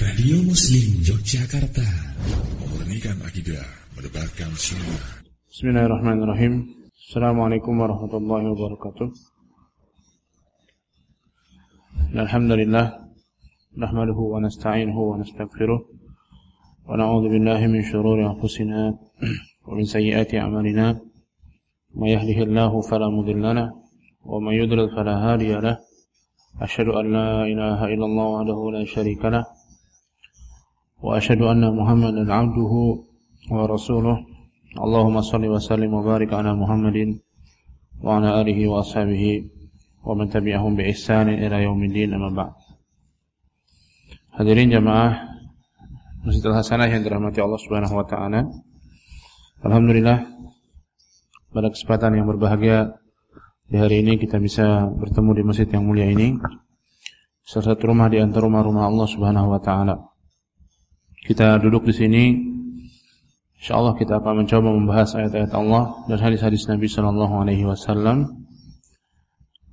Radio Muslim Yogyakarta Memurnikan akidah Mendebarkan sunnah Bismillahirrahmanirrahim Assalamualaikum warahmatullahi wabarakatuh Alhamdulillah Nahmaduhu wa nasta'inuhu wa nasta'gfiruh Wa na'udhu billahi min syururi anfusina Wa min sayyiati amalina Ma yahdihillahu falamudillalah Wa ma yudlil falahadiyalah أشهد أن لا إله إلا الله وحده لا شريك له وأشهد أن محمدا عبده ورسوله اللهم صل وسلم وبارك على محمد وعلى آله وأصحابه ومن تبعهم بإحسان إلى يوم الدين أما بعد Hadirin jamaah Masjidil Hasanah yang dirahmati Allah Subhanahu wa taala. Alhamdulillah pada kesempatan yang berbahagia di hari ini kita bisa bertemu di masjid yang mulia ini salah satu rumah di antara rumah-rumah Allah Subhanahu wa taala. Kita duduk di sini insyaallah kita akan mencoba membahas ayat-ayat Allah dan hadis-hadis Nabi sallallahu alaihi wasallam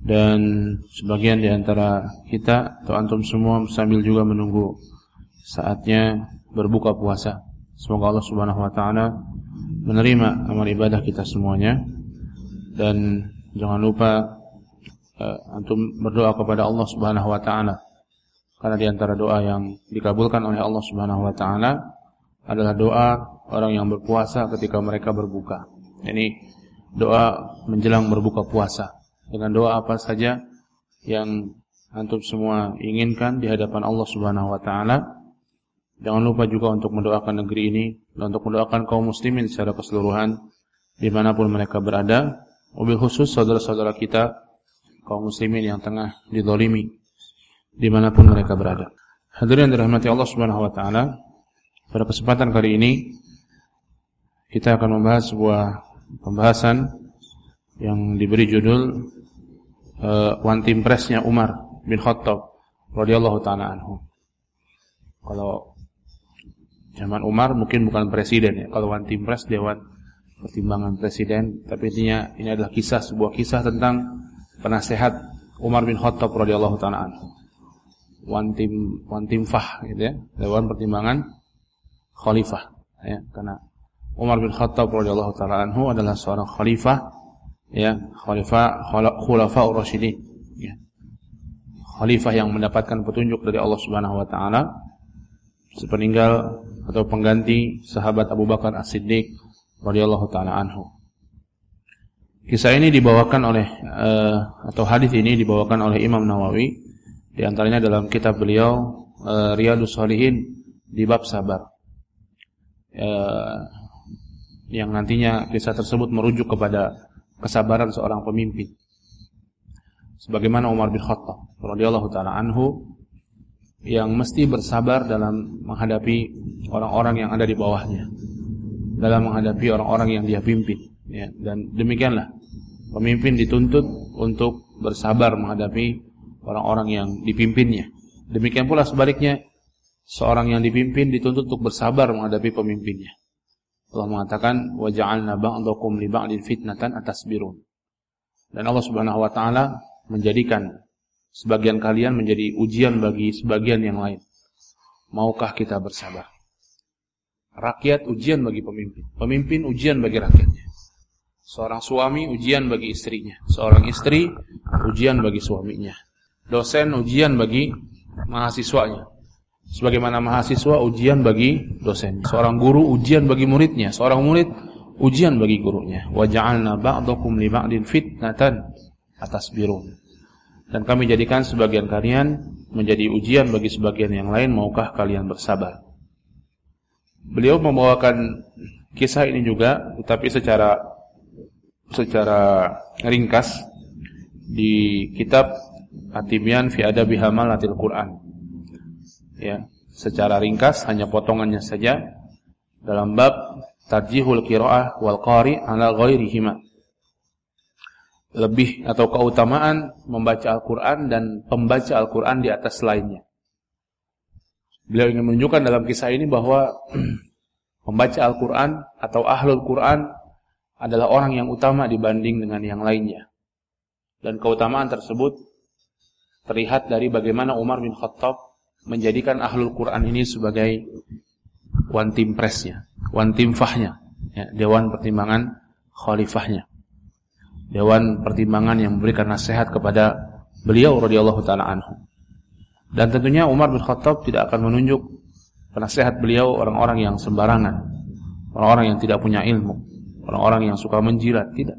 dan sebagian di antara kita atau antum semua sambil juga menunggu saatnya berbuka puasa. Semoga Allah Subhanahu wa taala menerima amal ibadah kita semuanya dan Jangan lupa uh, antum berdoa kepada Allah Subhanahu wa taala. Karena di antara doa yang dikabulkan oleh Allah Subhanahu wa taala adalah doa orang yang berpuasa ketika mereka berbuka. Ini doa menjelang berbuka puasa. Dengan doa apa saja yang antum semua inginkan di hadapan Allah Subhanahu wa taala. Jangan lupa juga untuk mendoakan negeri ini dan untuk mendoakan kaum muslimin secara keseluruhan di mana pun mereka berada Mobil khusus saudara-saudara kita kaum muslimin yang tengah didolimi di mana pun mereka berada. Hadirin yang dirahmati Allah Subhanahu Wa Taala, pada kesempatan kali ini kita akan membahas sebuah pembahasan yang diberi judul uh, One Team Pressnya Umar bin Khattab radhiyallahu taala anhu. Kalau zaman Umar mungkin bukan presiden ya. Kalau One Team Press Dewan pertimbangan presiden, tapi intinya ini adalah kisah sebuah kisah tentang penasehat Umar bin Khattab radhiyallahu taala anhu. One team one team fah gitu ya, dewan pertimbangan khalifah ya, karena Umar bin Khattab radhiyallahu taala anhu adalah seorang khalifah ya, khalifah khulafa ur-rasyidin ya. Khalifah yang mendapatkan petunjuk dari Allah Subhanahu wa taala sepeninggal atau pengganti sahabat Abu Bakar As-Siddiq radhiyallahu taala anhu. Kisah ini dibawakan oleh uh, atau hadis ini dibawakan oleh Imam Nawawi di antaranya dalam kitab beliau uh, Riyadhus Shalihin di bab sabar. Uh, yang nantinya kisah tersebut merujuk kepada kesabaran seorang pemimpin. Sebagaimana Umar bin Khattab radhiyallahu taala anhu yang mesti bersabar dalam menghadapi orang-orang yang ada di bawahnya dalam menghadapi orang-orang yang dia pimpin ya dan demikianlah pemimpin dituntut untuk bersabar menghadapi orang-orang yang dipimpinnya demikian pula sebaliknya seorang yang dipimpin dituntut untuk bersabar menghadapi pemimpinnya Allah mengatakan waja'alna ba'dakum li ba'din fitnatan atasbirun dan Allah Subhanahu wa taala menjadikan sebagian kalian menjadi ujian bagi sebagian yang lain maukah kita bersabar Rakyat ujian bagi pemimpin. Pemimpin ujian bagi rakyatnya. Seorang suami ujian bagi istrinya. Seorang istri ujian bagi suaminya. Dosen ujian bagi mahasiswanya. Sebagaimana mahasiswa ujian bagi dosen. Seorang guru ujian bagi muridnya. Seorang murid ujian bagi gurunya. Waja'alna ba'dakum li ba'din fitnatan atas birun. Dan kami jadikan sebagian kalian menjadi ujian bagi sebagian yang lain maukah kalian bersabar. Beliau membawakan kisah ini juga tetapi secara secara ringkas di kitab Atibyan fi Adabi Hamalatil Quran. Ya, secara ringkas hanya potongannya saja dalam bab tarjihul qiraah wal qari ala ghairihima. Lebih atau keutamaan membaca Al-Qur'an dan pembaca Al-Qur'an di atas lainnya. Beliau ingin menunjukkan dalam kisah ini bahwa membaca Al-Quran atau ahlul Quran adalah orang yang utama dibanding dengan yang lainnya. Dan keutamaan tersebut terlihat dari bagaimana Umar bin Khattab menjadikan ahlul Quran ini sebagai one team pressnya, one team fahnya, ya, dewan pertimbangan khalifahnya, dewan pertimbangan yang memberikan nasihat kepada beliau radhiyallahu taala anhu. Dan tentunya Umar bin Khattab tidak akan menunjuk penasehat beliau orang-orang yang sembarangan, orang-orang yang tidak punya ilmu, orang-orang yang suka menjilat, tidak.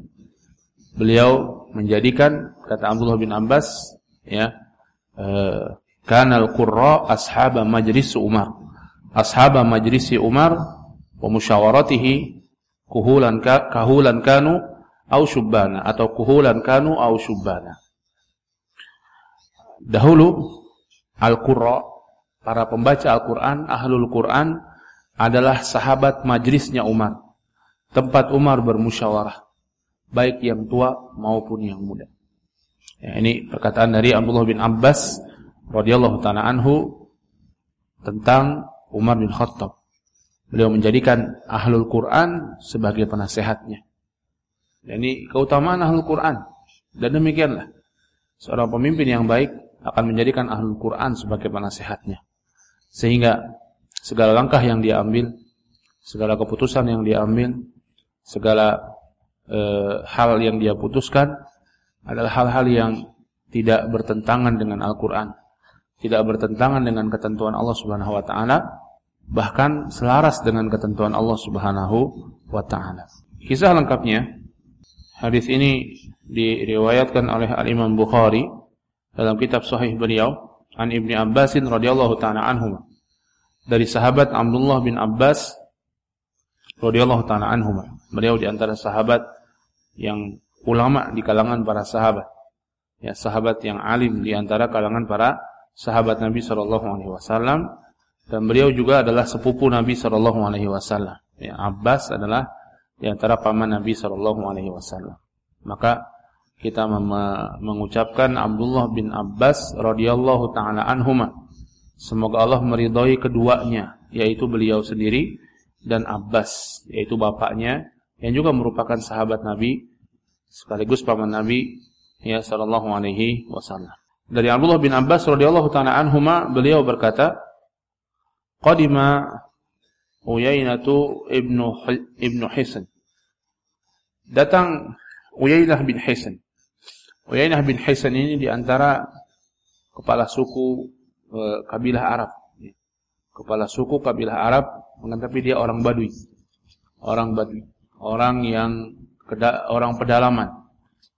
Beliau menjadikan kata Abdullah bin Abbas ya. Eh, kanal qurra ashab majlis Umar. Ashab majlis Umar wa musyawaratihi kuhulan ka, kahulan kanu au syubbana atau kuhulan kanu au syubbana. Dahulu al-qurra para pembaca Al-Qur'an ahlul Qur'an adalah sahabat majlisnya Umar. Tempat Umar bermusyawarah baik yang tua maupun yang muda. Ya, ini perkataan dari Abdullah bin Abbas radhiyallahu taala anhu tentang Umar bin Khattab. Beliau menjadikan ahlul Quran sebagai penasehatnya. Dan ini keutamaan ahlul Quran. Dan demikianlah seorang pemimpin yang baik akan menjadikan ahlul Quran sebagai penasehatnya. Sehingga segala langkah yang dia ambil, segala keputusan yang dia ambil, segala e, hal yang dia putuskan adalah hal-hal yang tidak bertentangan dengan Al-Qur'an, tidak bertentangan dengan ketentuan Allah Subhanahu wa taala, bahkan selaras dengan ketentuan Allah Subhanahu wa taala. Kisah lengkapnya hadis ini diriwayatkan oleh Al-Imam Bukhari dalam kitab sahih beliau an Ibni Abbasin radhiyallahu taala anhu dari sahabat Abdullah bin Abbas radhiyallahu taala anhuma. Beliau di antara sahabat yang ulama di kalangan para sahabat. Ya, sahabat yang alim di antara kalangan para sahabat Nabi sallallahu alaihi wasallam dan beliau juga adalah sepupu Nabi sallallahu alaihi wasallam. Ya, Abbas adalah di antara paman Nabi sallallahu alaihi wasallam. Maka kita mengucapkan Abdullah bin Abbas radhiyallahu taala anhuma. Semoga Allah meridhai keduanya, yaitu beliau sendiri dan Abbas yaitu bapaknya yang juga merupakan sahabat Nabi sekaligus paman Nabi ya sallallahu alaihi wasallam. Dari Abdullah bin Abbas radhiyallahu taala anhuma beliau berkata, "Qadima Uyainatu ibnu ibnu Hisan." Datang Uyainah bin Hisan. Uyainah bin Hisan ini di antara kepala suku e, kabilah Arab. Kepala suku kabilah Arab tapi dia orang Badui. Orang Badui, orang yang orang pedalaman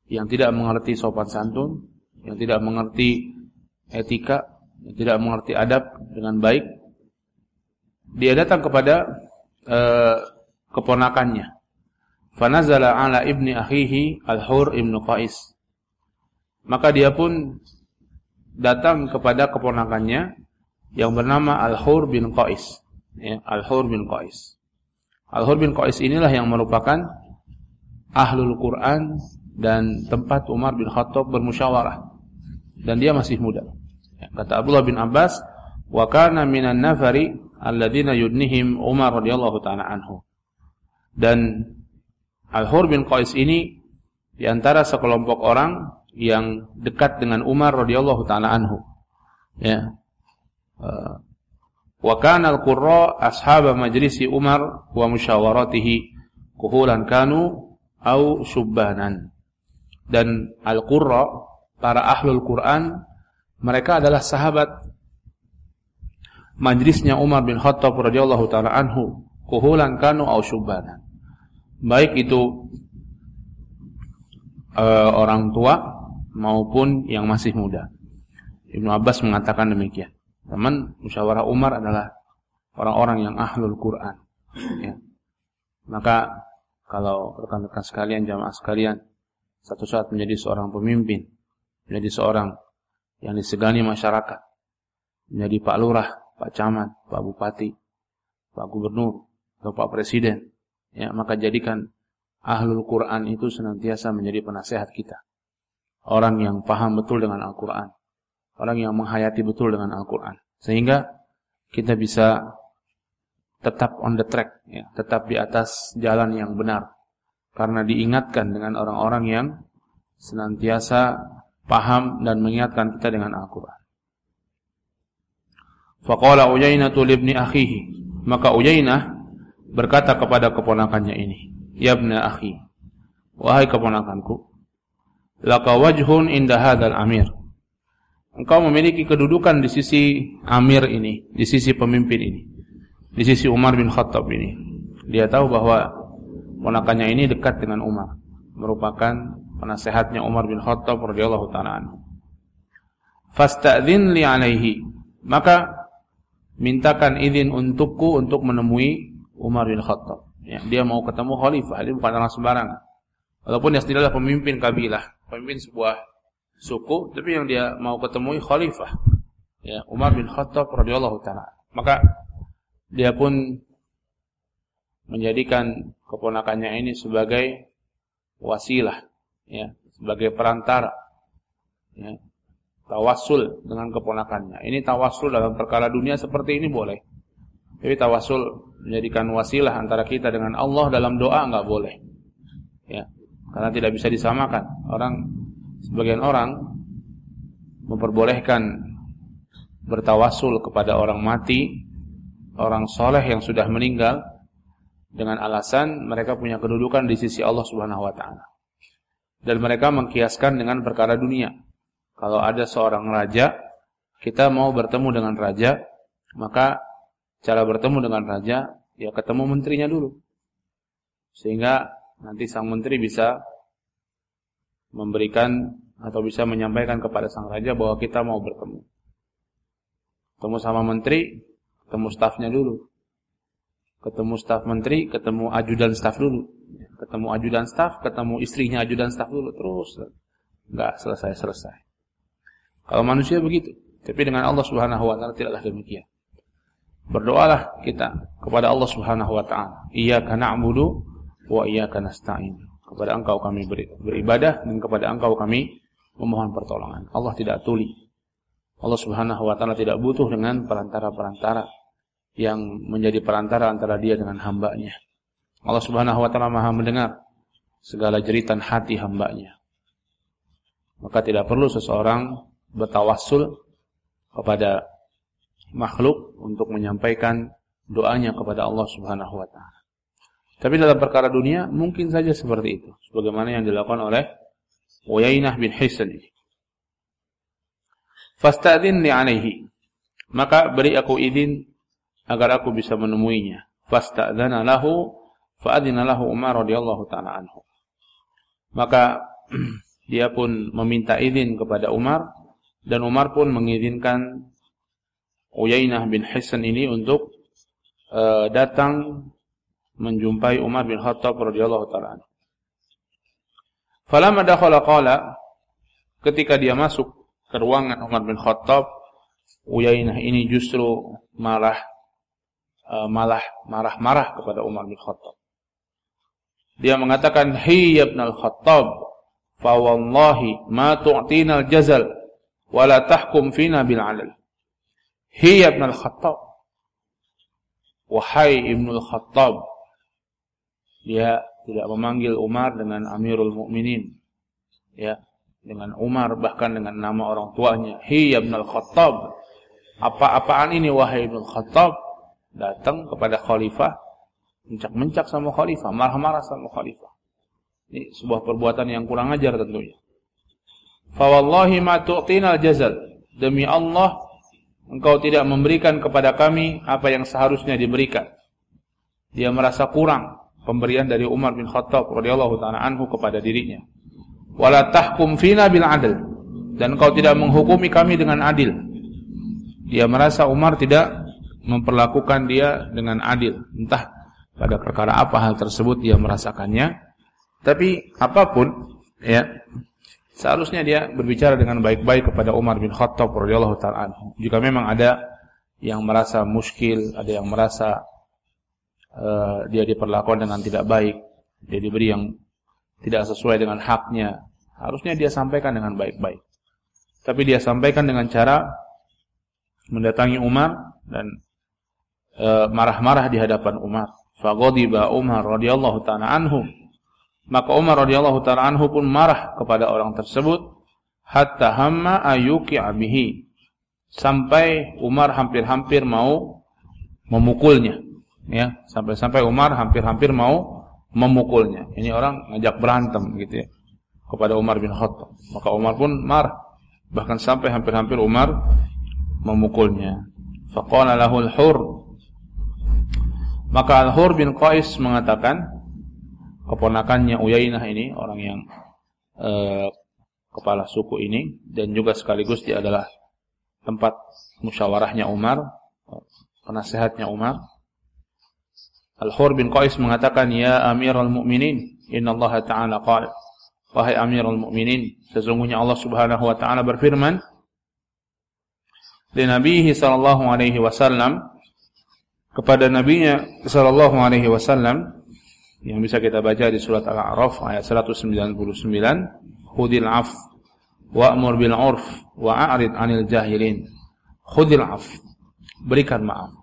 yang tidak mengerti sopan santun, yang tidak mengerti etika, yang tidak mengerti adab dengan baik. Dia datang kepada uh, keponakannya. Fanazala ala ibni akhihi Al-Hur ibnu Qais. Maka dia pun datang kepada keponakannya yang bernama Al-Hur bin Qais ya, Al-Hur bin Qais. Al-Hur bin Qais inilah yang merupakan ahlul Quran dan tempat Umar bin Khattab bermusyawarah. Dan dia masih muda. Ya, kata Abdullah bin Abbas, "Wa kana minan nafari alladziina yudnihim Umar radhiyallahu taala anhu." Dan Al-Hur bin Qais ini di antara sekelompok orang yang dekat dengan Umar radhiyallahu taala anhu. Ya. Uh, Wa kana al-qurra ashab majlisi Umar wa musyawaratihi kuhulan kanu au subbanan. Dan al-qurra para ahlul Quran mereka adalah sahabat majlisnya Umar bin Khattab radhiyallahu taala anhu kuhulan kanu au subbanan. Baik itu uh, orang tua maupun yang masih muda. Ibnu Abbas mengatakan demikian. Teman musyawarah Umar adalah orang-orang yang ahlul Quran. Ya. Maka kalau rekan-rekan sekalian, jamaah sekalian, satu saat menjadi seorang pemimpin, menjadi seorang yang disegani masyarakat, menjadi Pak Lurah, Pak Camat, Pak Bupati, Pak Gubernur, atau Pak Presiden, ya maka jadikan ahlul Quran itu senantiasa menjadi penasehat kita. Orang yang paham betul dengan Al-Quran orang yang menghayati betul dengan Al-Quran. Sehingga kita bisa tetap on the track, ya, tetap di atas jalan yang benar. Karena diingatkan dengan orang-orang yang senantiasa paham dan mengingatkan kita dengan Al-Quran. Faqala Uyainah libni akhihi. Maka Uyainah berkata kepada keponakannya ini, "Ya ibna akhi, wahai keponakanku, laka wajhun inda hadzal amir." Engkau memiliki kedudukan di sisi amir ini, di sisi pemimpin ini, di sisi Umar bin Khattab ini. Dia tahu bahwa ponakannya ini dekat dengan Umar, merupakan penasehatnya Umar bin Khattab radhiyallahu taala anhu. Fasta'dzin li alaihi. Maka mintakan izin untukku untuk menemui Umar bin Khattab. Ya, dia mau ketemu khalifah, dia bukan orang sembarangan. Walaupun dia adalah pemimpin kabilah, pemimpin sebuah suku, tapi yang dia mau ketemu khalifah. Ya, Umar bin Khattab radhiyallahu taala. Maka dia pun menjadikan keponakannya ini sebagai wasilah, ya, sebagai perantara. Ya, tawasul dengan keponakannya. Ini tawasul dalam perkara dunia seperti ini boleh. Tapi tawasul menjadikan wasilah antara kita dengan Allah dalam doa enggak boleh. Ya, karena tidak bisa disamakan. Orang sebagian orang memperbolehkan bertawasul kepada orang mati, orang soleh yang sudah meninggal dengan alasan mereka punya kedudukan di sisi Allah Subhanahu wa taala. Dan mereka mengkiaskan dengan perkara dunia. Kalau ada seorang raja, kita mau bertemu dengan raja, maka cara bertemu dengan raja ya ketemu menterinya dulu. Sehingga nanti sang menteri bisa memberikan atau bisa menyampaikan kepada sang raja bahwa kita mau bertemu. Ketemu sama menteri, ketemu stafnya dulu. Ketemu staf menteri, ketemu ajudan staf dulu. Ketemu ajudan staf, ketemu istrinya ajudan staf dulu. Terus enggak selesai-selesai. Kalau manusia begitu, tapi dengan Allah Subhanahu wa taala tidaklah demikian. Berdoalah kita kepada Allah Subhanahu wa taala. Iyyaka na'budu wa iyyaka nasta'in. Kepada Engkau kami beribadah dan kepada Engkau kami memohon pertolongan. Allah tidak tuli. Allah Subhanahu wa taala tidak butuh dengan perantara-perantara yang menjadi perantara antara Dia dengan hambanya. Allah Subhanahu wa taala Maha mendengar segala jeritan hati hambanya. Maka tidak perlu seseorang bertawassul kepada makhluk untuk menyampaikan doanya kepada Allah Subhanahu wa taala. Tapi dalam perkara dunia mungkin saja seperti itu, sebagaimana yang dilakukan oleh Uyainah bin Hisan ini. Fasta'dhinni alaihi. Maka beri aku izin agar aku bisa menemuinya. Fasta'dzana lahu fa'adzina lahu Umar radhiyallahu taala anhu. Maka dia pun meminta izin kepada Umar dan Umar pun mengizinkan Uyainah bin Hisan ini untuk uh, datang menjumpai Umar bin Khattab radhiyallahu taala anhu. Falamma dakhala qala ketika dia masuk ke ruangan Umar bin Khattab, Uyainah ini justru malah malah marah-marah kepada Umar bin Khattab. Dia mengatakan, "Hi ibn al-Khattab, fa wallahi ma tu'tina al-jazal wa la tahkum fina bil 'alal." Hi ibn al-Khattab. Wahai Ibnu al-Khattab, dia tidak memanggil Umar dengan Amirul Mukminin. Ya, dengan Umar bahkan dengan nama orang tuanya, "Hi Ibn al-Khattab." Apa-apaan ini wahai Ibn al-Khattab? Datang kepada khalifah, mencak-mencak sama khalifah, marah-marah sama khalifah. Ini sebuah perbuatan yang kurang ajar tentunya. Fa wallahi ma tu'tina al-jazal. Demi Allah, engkau tidak memberikan kepada kami apa yang seharusnya diberikan. Dia merasa kurang pemberian dari Umar bin Khattab radhiyallahu taala anhu kepada dirinya. Wala tahkum fina bil adl dan kau tidak menghukumi kami dengan adil. Dia merasa Umar tidak memperlakukan dia dengan adil. Entah pada perkara apa hal tersebut dia merasakannya. Tapi apa pun ya seharusnya dia berbicara dengan baik-baik kepada Umar bin Khattab radhiyallahu taala. Jika memang ada yang merasa muskil, ada yang merasa uh, dia diperlakukan dengan tidak baik, dia diberi yang tidak sesuai dengan haknya, harusnya dia sampaikan dengan baik-baik. Tapi dia sampaikan dengan cara mendatangi Umar dan marah-marah uh, di hadapan Umar. Faghadiba Umar radhiyallahu taala anhu. Maka Umar radhiyallahu taala anhu pun marah kepada orang tersebut hatta hamma ayyuki bihi sampai Umar hampir-hampir mau memukulnya. Ya, sampai-sampai Umar hampir-hampir mau memukulnya. Ini orang ngajak berantem gitu ya kepada Umar bin Khattab. Maka Umar pun marah. Bahkan sampai hampir-hampir Umar memukulnya. Faqala lahul hur. Maka Al-Hur bin Qais mengatakan keponakannya Uyainah ini orang yang eh, kepala suku ini dan juga sekaligus dia adalah tempat musyawarahnya Umar, penasehatnya Umar. Al-Hur bin Qais mengatakan, "Ya Amirul Mukminin, Allah Ta'ala qala" Wahai Amirul Mukminin, sesungguhnya Allah Subhanahu wa taala berfirman di Nabi sallallahu alaihi wasallam kepada nabinya sallallahu alaihi wasallam yang bisa kita baca di surat Al-A'raf ayat 199, "Khudil af wa'mur bil 'urf wa'rid 'anil jahilin." Khudil af, berikan maaf.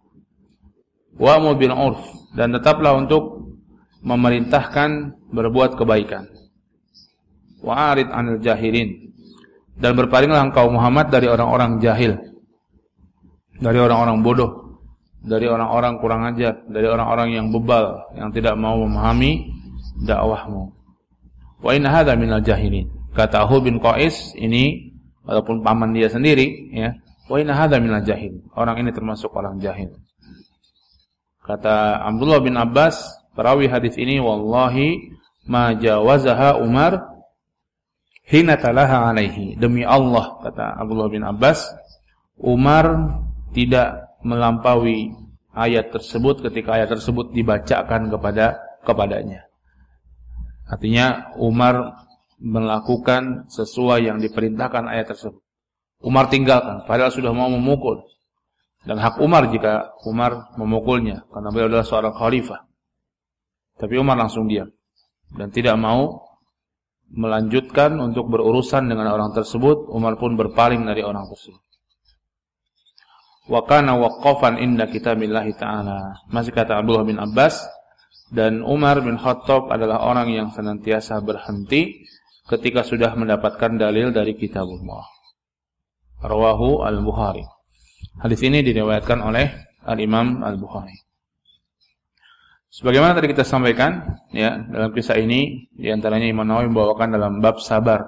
Wa'mur bil 'urf dan tetaplah untuk memerintahkan berbuat kebaikan wa'arid 'anil jahilin dan berpalinglah engkau Muhammad dari orang-orang jahil dari orang-orang bodoh dari orang-orang kurang ajar dari orang-orang yang bebal yang tidak mau memahami dakwahmu. Wa inna hadza minal jahilin. Kata Hu bin Qais ini walaupun paman dia sendiri ya wa inna hadza minal jahil. Orang ini termasuk orang jahil. Kata Abdullah bin Abbas perawi hadis ini wallahi ma jawazaha Umar hina talaha alaihi. Demi Allah kata Abdullah bin Abbas Umar tidak melampaui ayat tersebut ketika ayat tersebut dibacakan kepada kepadanya. Artinya Umar melakukan sesuai yang diperintahkan ayat tersebut. Umar tinggalkan padahal sudah mau memukul. Dan hak Umar jika Umar memukulnya karena beliau adalah seorang khalifah. Tapi Umar langsung diam dan tidak mau melanjutkan untuk berurusan dengan orang tersebut, Umar pun berpaling dari orang tersebut. Wa kana waqqafan inda kitabillah taala. Masih kata Abdullah bin Abbas dan Umar bin Khattab adalah orang yang senantiasa berhenti ketika sudah mendapatkan dalil dari kitabullah. Rawahu Al-Bukhari. Hadis ini diriwayatkan oleh Al-Imam Al-Bukhari. Sebagaimana tadi kita sampaikan, ya dalam kisah ini di antaranya Imam Nawawi membawakan dalam bab sabar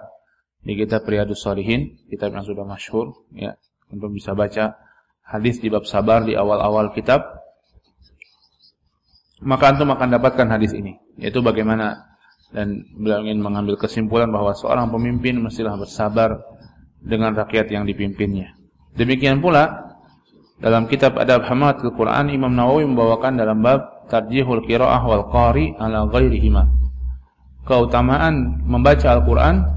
di kitab Riyadus Salihin, kitab yang sudah masyhur, ya untuk bisa baca hadis di bab sabar di awal-awal kitab. Maka antum akan dapatkan hadis ini, yaitu bagaimana dan beliau ingin mengambil kesimpulan bahwa seorang pemimpin mestilah bersabar dengan rakyat yang dipimpinnya. Demikian pula dalam kitab Adab Hamad Al-Quran Imam Nawawi membawakan dalam bab tarjihul qiraah wal qari ala ghairihima. Keutamaan membaca Al-Qur'an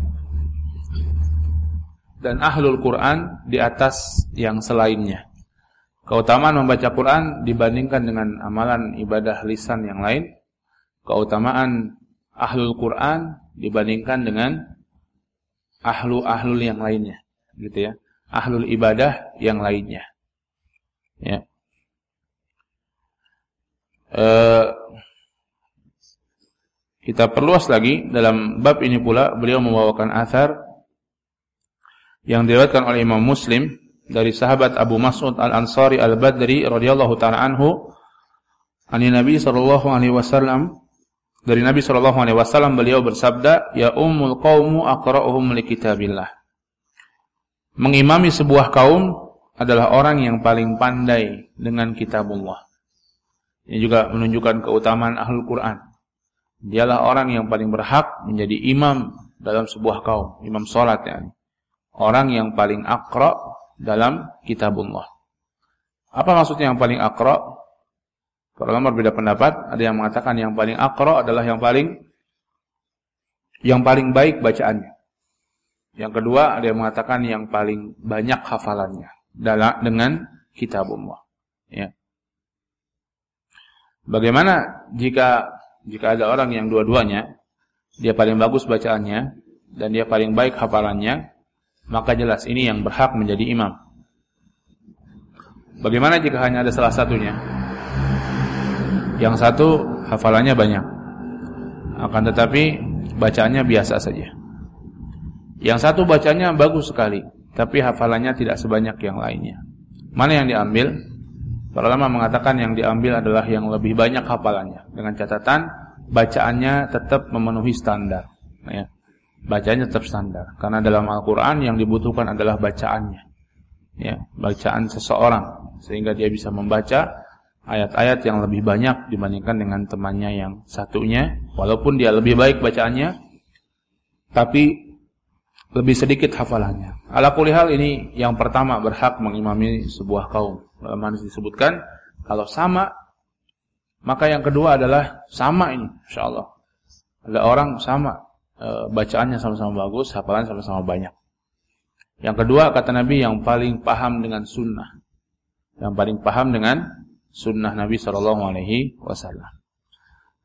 dan ahlul Quran di atas yang selainnya. Keutamaan membaca Quran dibandingkan dengan amalan ibadah lisan yang lain. Keutamaan ahlul Quran dibandingkan dengan ahlu-ahlul yang lainnya, gitu ya. Ahlul ibadah yang lainnya. Ya. Eh, kita perluas lagi dalam bab ini pula beliau membawakan asar yang diriwayatkan oleh Imam Muslim dari sahabat Abu Mas'ud Al-Ansari Al-Badri radhiyallahu taala anhu ani Nabi sallallahu alaihi wasallam dari Nabi sallallahu alaihi wasallam beliau bersabda ya ummul qaumu aqra'uhum li kitabillah mengimami sebuah kaum adalah orang yang paling pandai dengan kitabullah ini juga menunjukkan keutamaan ahlul Quran. Dialah orang yang paling berhak menjadi imam dalam sebuah kaum, imam solat ya. Orang yang paling akra dalam kitabullah. Apa maksudnya yang paling akra? Para ulama berbeda pendapat. Ada yang mengatakan yang paling akra adalah yang paling yang paling baik bacaannya. Yang kedua ada yang mengatakan yang paling banyak hafalannya dalam dengan kitabullah. Ya. Bagaimana jika jika ada orang yang dua-duanya dia paling bagus bacaannya dan dia paling baik hafalannya, maka jelas ini yang berhak menjadi imam. Bagaimana jika hanya ada salah satunya? Yang satu hafalannya banyak. Akan tetapi bacaannya biasa saja. Yang satu bacanya bagus sekali, tapi hafalannya tidak sebanyak yang lainnya. Mana yang diambil? Para ulama mengatakan yang diambil adalah yang lebih banyak hafalannya dengan catatan bacaannya tetap memenuhi standar ya. Bacaannya tetap standar karena dalam Al-Qur'an yang dibutuhkan adalah bacaannya. Ya, bacaan seseorang sehingga dia bisa membaca ayat-ayat yang lebih banyak dibandingkan dengan temannya yang satunya walaupun dia lebih baik bacaannya tapi lebih sedikit hafalannya. Ala kulihal ini yang pertama berhak mengimami sebuah kaum. Dalam hadis disebutkan kalau sama maka yang kedua adalah sama ini insyaallah. Ada orang sama e, bacaannya sama-sama bagus, hafalan sama-sama banyak. Yang kedua kata Nabi yang paling paham dengan sunnah. Yang paling paham dengan sunnah Nabi Shallallahu Alaihi Wasallam.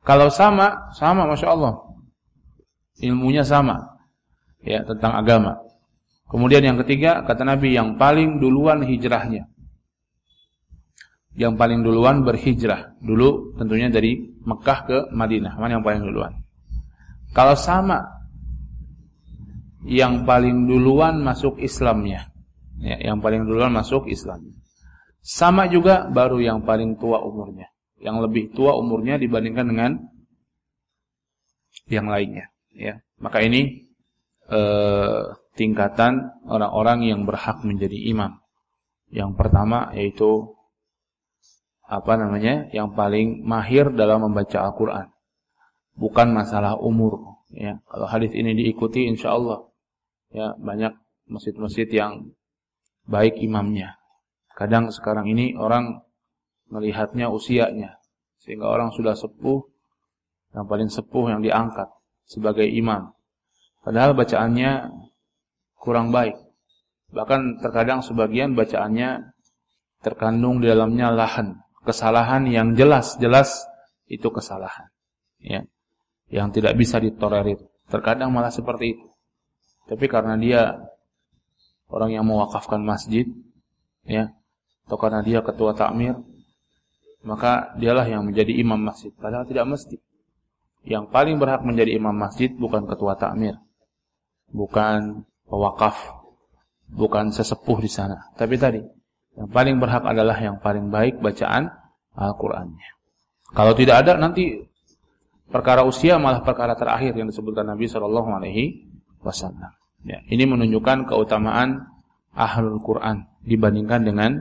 Kalau sama, sama masya Allah, ilmunya sama, ya tentang agama. Kemudian yang ketiga kata Nabi yang paling duluan hijrahnya. Yang paling duluan berhijrah dulu tentunya dari Mekah ke Madinah. Mana yang paling duluan? Kalau sama yang paling duluan masuk Islamnya. Ya, yang paling duluan masuk Islam. Sama juga baru yang paling tua umurnya. Yang lebih tua umurnya dibandingkan dengan yang lainnya, ya. Maka ini eh, tingkatan orang-orang yang berhak menjadi imam. Yang pertama yaitu apa namanya? Yang paling mahir dalam membaca Al-Qur'an. Bukan masalah umur, ya. Kalau hadis ini diikuti insyaallah ya banyak masjid-masjid yang baik imamnya. Kadang sekarang ini orang melihatnya usianya sehingga orang sudah sepuh yang paling sepuh yang diangkat sebagai imam Padahal bacaannya kurang baik. Bahkan terkadang sebagian bacaannya terkandung di dalamnya lahan, kesalahan yang jelas-jelas itu kesalahan. Ya. Yang tidak bisa ditolerir. Terkadang malah seperti itu. Tapi karena dia orang yang mewakafkan masjid, ya, atau karena dia ketua takmir, maka dialah yang menjadi imam masjid. Padahal tidak mesti. Yang paling berhak menjadi imam masjid bukan ketua takmir, bukan pewakaf, bukan sesepuh di sana. Tapi tadi, yang paling berhak adalah yang paling baik bacaan Al-Qur'annya. Kalau tidak ada nanti perkara usia malah perkara terakhir yang disebutkan Nabi Shallallahu alaihi wasallam. Ya, ini menunjukkan keutamaan ahlul Quran dibandingkan dengan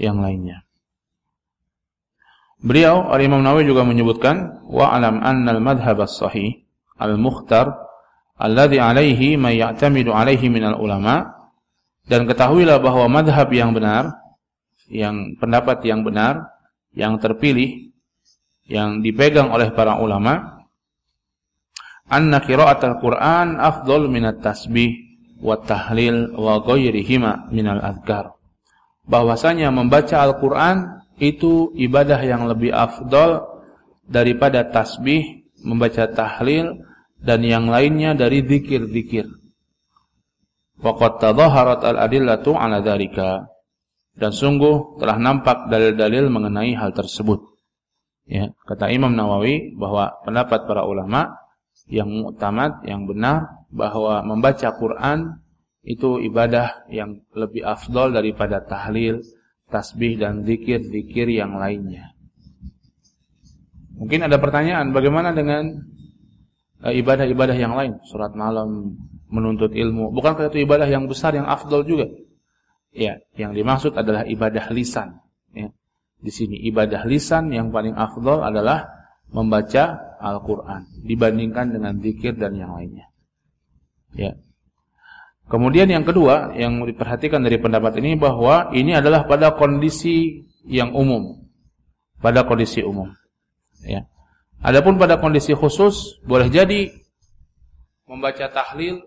yang lainnya. Beliau Al-Imam Nawawi juga menyebutkan wa alam annal madhhab as-sahih al-mukhtar alladhi alaihi may ya'tamidu alaihi minal ulama dan ketahuilah bahwa madhab yang benar yang pendapat yang benar yang terpilih yang dipegang oleh para ulama anna qira'atul Qur'an afdal minat tasbih wa tahlil wa ghairihima minal adhkar bahwasanya membaca Al-Qur'an itu ibadah yang lebih afdol daripada tasbih membaca tahlil dan yang lainnya dari zikir-zikir. Waqad tadhaharat al-adillatu 'ala dzalika. Dan sungguh telah nampak dalil-dalil mengenai hal tersebut. Ya, kata Imam Nawawi bahwa pendapat para ulama yang muktamad, yang benar bahwa membaca Quran itu ibadah yang lebih afdol daripada tahlil, tasbih dan zikir-zikir yang lainnya. Mungkin ada pertanyaan, bagaimana dengan Eh, ibadah-ibadah yang lain, surat malam, menuntut ilmu. Bukankah itu ibadah yang besar yang afdol juga? Ya, yang dimaksud adalah ibadah lisan. Di sini ibadah lisan yang paling afdol adalah membaca Al-Qur'an dibandingkan dengan zikir dan yang lainnya. Ya. Kemudian yang kedua yang diperhatikan dari pendapat ini bahwa ini adalah pada kondisi yang umum. Pada kondisi umum. Ya. Adapun pada kondisi khusus boleh jadi membaca tahlil,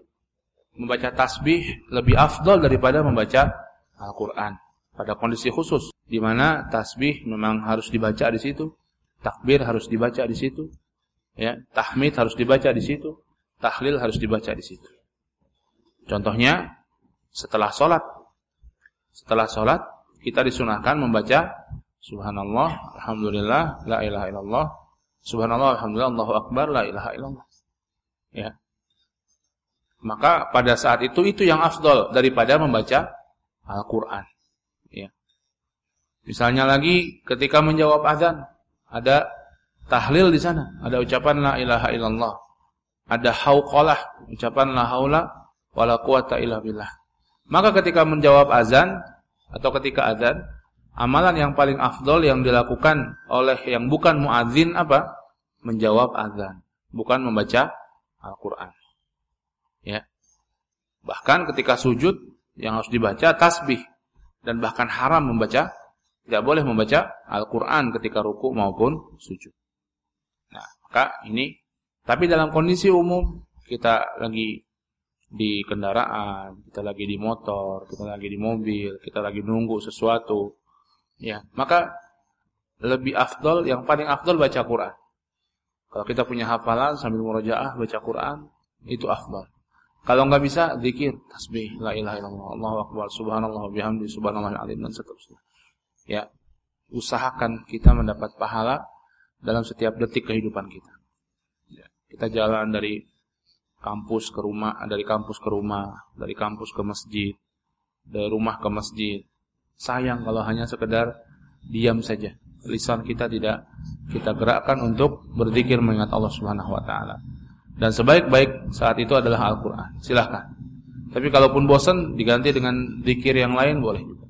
membaca tasbih lebih afdol daripada membaca Al-Qur'an. Pada kondisi khusus di mana tasbih memang harus dibaca di situ, takbir harus dibaca di situ, ya, tahmid harus dibaca di situ, tahlil harus dibaca di situ. Contohnya setelah sholat, setelah sholat kita disunahkan membaca Subhanallah, Alhamdulillah, La ilaha illallah, Subhanallah, alhamdulillah, Allahu akbar, la ilaha illallah. Ya. Maka pada saat itu itu yang afdol daripada membaca Al-Qur'an. Ya. Misalnya lagi ketika menjawab azan ada tahlil di sana, ada ucapan la ilaha illallah. Ada hauqalah, ucapan la haula wala quwata illa billah. Maka ketika menjawab azan atau ketika azan, amalan yang paling afdol yang dilakukan oleh yang bukan muadzin apa? Menjawab azan, bukan membaca Al-Qur'an. Ya. Bahkan ketika sujud yang harus dibaca tasbih dan bahkan haram membaca tidak boleh membaca Al-Qur'an ketika ruku maupun sujud. Nah, maka ini tapi dalam kondisi umum kita lagi di kendaraan, kita lagi di motor, kita lagi di mobil, kita lagi nunggu sesuatu, ya, maka lebih afdol, yang paling afdol baca Quran. Kalau kita punya hafalan sambil murojaah baca Quran, itu afdol. Kalau nggak bisa, zikir, tasbih, la ilaha illallah, Allahu akbar, subhanallah, bihamdi, subhanallah alim dan seterusnya. Ya, usahakan kita mendapat pahala dalam setiap detik kehidupan kita. Ya, kita jalan dari kampus ke rumah, dari kampus ke rumah, dari kampus ke masjid, dari rumah ke masjid. Sayang kalau hanya sekedar diam saja. Lisan kita tidak kita gerakkan untuk berzikir mengingat Allah Subhanahu wa taala. Dan sebaik-baik saat itu adalah Al-Qur'an. Silahkan. Tapi kalaupun bosan diganti dengan zikir yang lain boleh juga.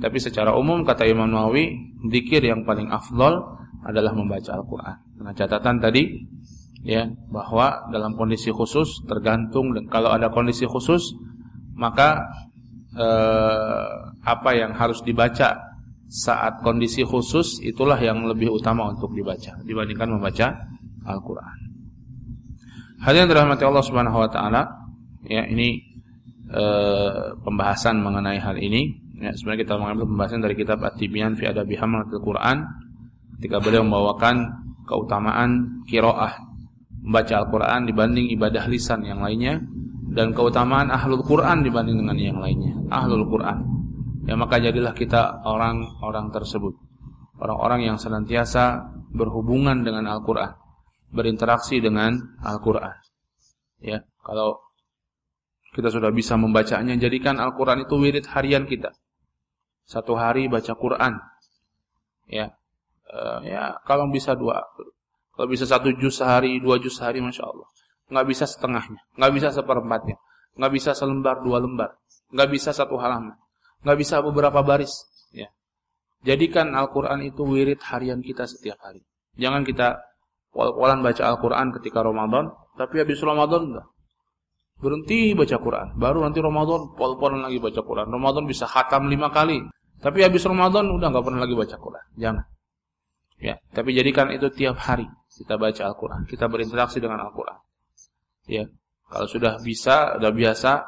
Tapi secara umum kata Imam Nawawi, zikir yang paling afdol adalah membaca Al-Qur'an. Dengan catatan tadi ya, bahwa dalam kondisi khusus tergantung kalau ada kondisi khusus maka eh, apa yang harus dibaca saat kondisi khusus itulah yang lebih utama untuk dibaca dibandingkan membaca Al-Qur'an. Hadirin dirahmati Allah Subhanahu wa taala, ya ini e, pembahasan mengenai hal ini. Ya, sebenarnya kita mengambil pembahasan dari kitab At-Tibyan fi Adabi Hamalatul Quran ketika beliau membawakan keutamaan qiraah membaca Al-Qur'an dibanding ibadah lisan yang lainnya dan keutamaan ahlul Quran dibanding dengan yang lainnya. Ahlul Quran. Ya maka jadilah kita orang-orang tersebut. Orang-orang yang senantiasa berhubungan dengan Al-Qur'an berinteraksi dengan Al-Qur'an. Ya, kalau kita sudah bisa membacanya, jadikan Al-Qur'an itu wirid harian kita. Satu hari baca Quran. Ya. Uh, ya, kalau bisa dua kalau bisa satu juz sehari, dua juz sehari, masya Allah. Nggak bisa setengahnya, nggak bisa seperempatnya, nggak bisa selembar, dua lembar, nggak bisa satu halaman, nggak bisa beberapa baris. Ya. Jadikan Al-Quran itu wirid harian kita setiap hari. Jangan kita Wal-walan baca Al-Quran ketika Ramadan, tapi habis Ramadan enggak. Berhenti baca Quran. Baru nanti Ramadan, pol-polan lagi baca Quran. Ramadan bisa khatam lima kali. Tapi habis Ramadan udah nggak pernah lagi baca Quran. Jangan. Ya, tapi jadikan itu tiap hari kita baca Al-Quran. Kita berinteraksi dengan Al-Quran. Ya, kalau sudah bisa, sudah biasa,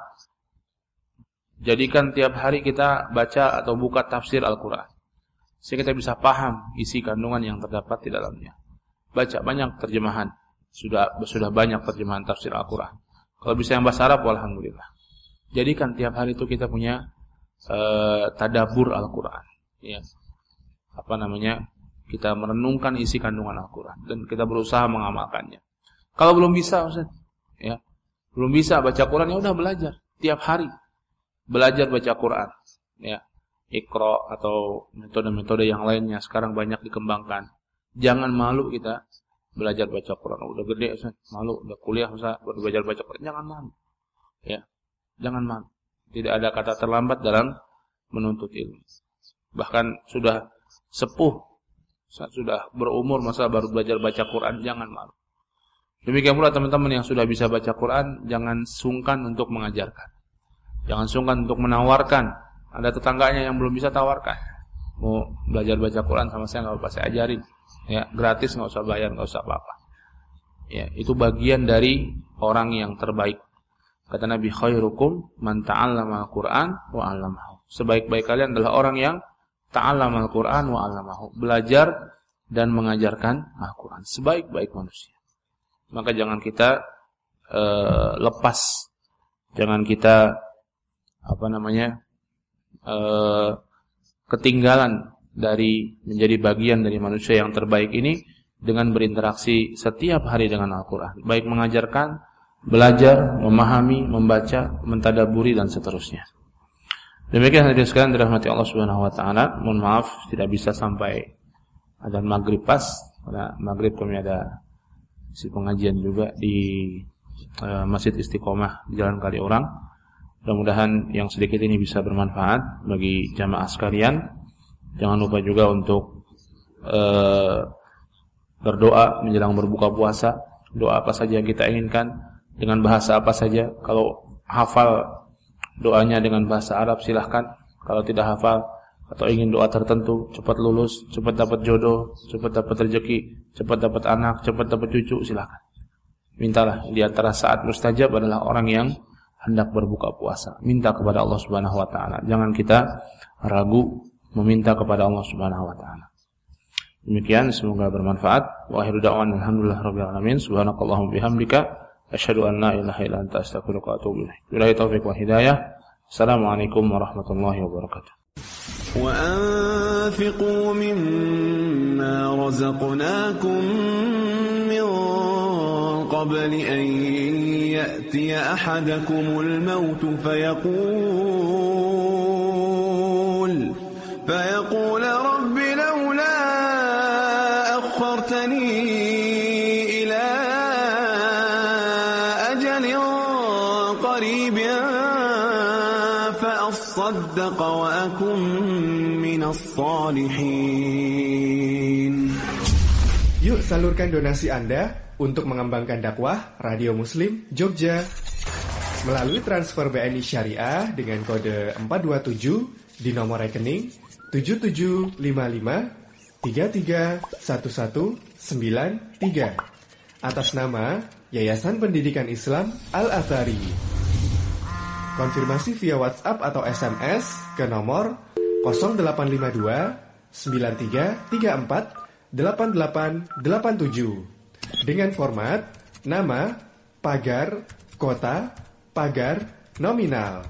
jadikan tiap hari kita baca atau buka tafsir Al-Quran. Sehingga kita bisa paham isi kandungan yang terdapat di dalamnya baca banyak terjemahan. Sudah sudah banyak terjemahan tafsir Al-Qur'an. Kalau bisa yang bahasa Arab alhamdulillah. Jadikan tiap hari itu kita punya uh, tadabur Al-Qur'an, ya. Apa namanya? Kita merenungkan isi kandungan Al-Qur'an dan kita berusaha mengamalkannya. Kalau belum bisa, Ustaz, ya. Belum bisa baca Quran ya udah belajar tiap hari. Belajar baca Quran, ya. Iqra atau metode-metode yang lainnya sekarang banyak dikembangkan Jangan malu kita belajar baca Quran. Udah gede Ustaz, malu, udah kuliah Ustaz, belajar baca Quran. Jangan malu. Ya. Jangan malu. Tidak ada kata terlambat dalam menuntut ilmu. Bahkan sudah sepuh, sudah berumur masa baru belajar baca Quran, jangan malu. Demikian pula teman-teman yang sudah bisa baca Quran, jangan sungkan untuk mengajarkan. Jangan sungkan untuk menawarkan. Ada tetangganya yang belum bisa tawarkan. Mau belajar baca Quran sama saya nggak apa saya ajarin ya gratis nggak usah bayar nggak usah apa-apa ya itu bagian dari orang yang terbaik kata Nabi khairukum man ta'allama al-Qur'an wa 'allamahu. Sebaik-baik kalian adalah orang yang ta'allama al-Qur'an wa 'allamahu belajar dan mengajarkan Al-Qur'an. Sebaik-baik manusia. Maka jangan kita uh, lepas. Jangan kita apa namanya uh, ketinggalan dari menjadi bagian dari manusia yang terbaik ini dengan berinteraksi setiap hari dengan Al-Quran. Baik mengajarkan belajar, memahami, membaca, mentadaburi dan seterusnya. Demikian hadirin sekalian dirahmati Allah Subhanahu wa taala. Mohon maaf tidak bisa sampai ada maghrib pas. Karena maghrib kami ada si pengajian juga di uh, Masjid Istiqomah di Jalan Kali Orang. Mudah-mudahan yang sedikit ini bisa bermanfaat bagi jamaah sekalian. Jangan lupa juga untuk uh, berdoa menjelang berbuka puasa. Doa apa saja yang kita inginkan dengan bahasa apa saja. Kalau hafal doanya dengan bahasa Arab silahkan. Kalau tidak hafal atau ingin doa tertentu cepat lulus cepat dapat jodoh cepat dapat rezeki cepat dapat anak cepat dapat cucu silahkan. Mintalah. Di antara saat mustajab adalah orang yang hendak berbuka puasa. Minta kepada Allah Subhanahu wa taala. Jangan kita ragu meminta kepada Allah Subhanahu wa taala. Demikian semoga bermanfaat. Wa akhiru alhamdulillah rabbil alamin. Subhanakallahumma bihamdika أشهد أن لا إله إلا أنت أستغفرك وأتوب إليك. بلا توفيق وهداية. السلام عليكم ورحمة الله وبركاته. وأنفقوا مما رزقناكم من قبل أن يأتي أحدكم الموت فيقول فيقول رب الصالحين Yuk salurkan donasi Anda untuk mengembangkan dakwah Radio Muslim Jogja melalui transfer BNI Syariah dengan kode 427 di nomor rekening 7755 331193 atas nama Yayasan Pendidikan Islam Al-Athari. Konfirmasi via WhatsApp atau SMS ke nomor 0852 9334 8887 dengan format nama, pagar, kota, pagar, nominal.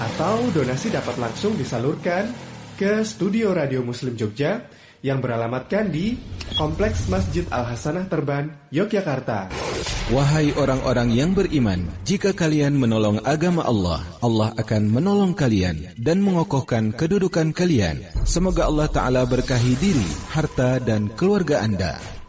Atau donasi dapat langsung disalurkan ke Studio Radio Muslim Jogja yang beralamatkan di Kompleks Masjid Al-Hasanah Terban, Yogyakarta. Wahai orang-orang yang beriman, jika kalian menolong agama Allah, Allah akan menolong kalian dan mengokohkan kedudukan kalian. Semoga Allah Ta'ala berkahi diri, harta dan keluarga anda.